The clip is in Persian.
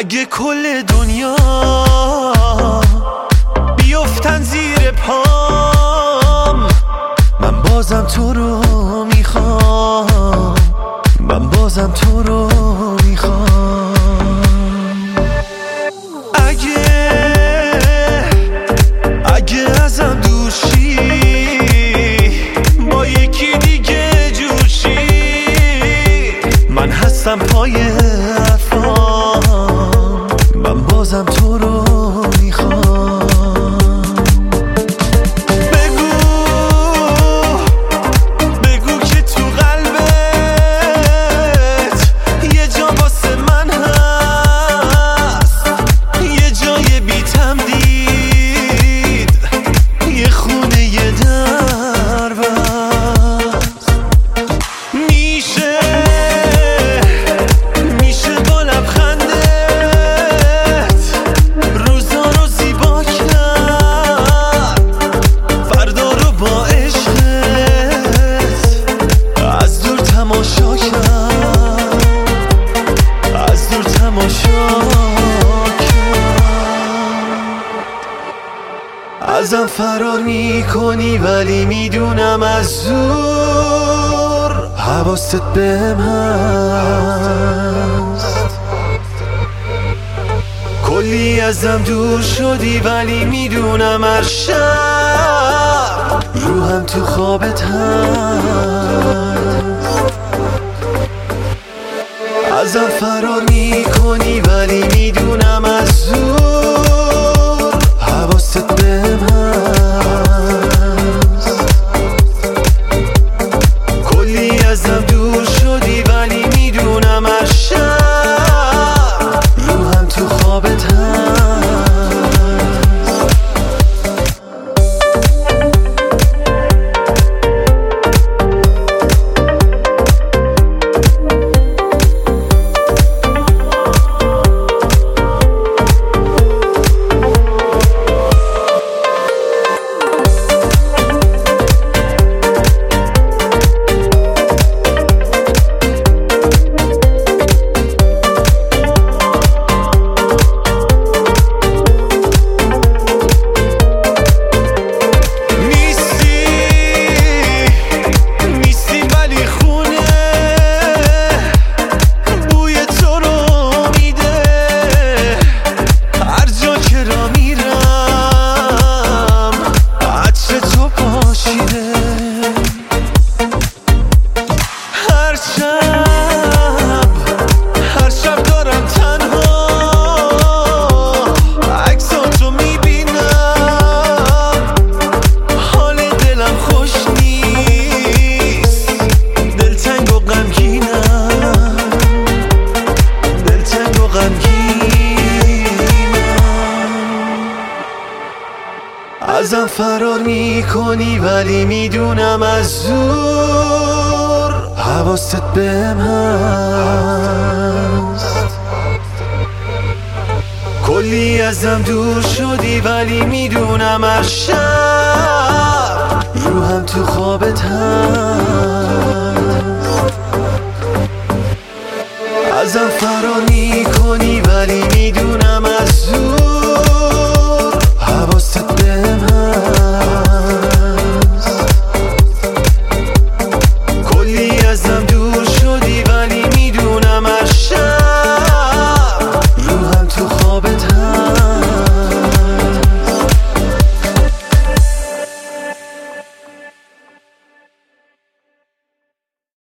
اگه کل دنیا بیفتن زیر پام من بازم تو رو می‌خوام من بازم تو رو می‌خوام. ازم فرار می‌کنی ولی می‌دونم از زور حواست بهم هست. کلی ازم دور شدی ولی می‌دونم هر شب روحم تو خوابت هست. ازم فرار می‌کنی ولی می‌دونم ازم فرار می‌کنی ولی می‌دونم از زور حواست بهم هست. کلی ازم دور شدی ولی می‌دونم هر شب. روحم تو خوابت هست.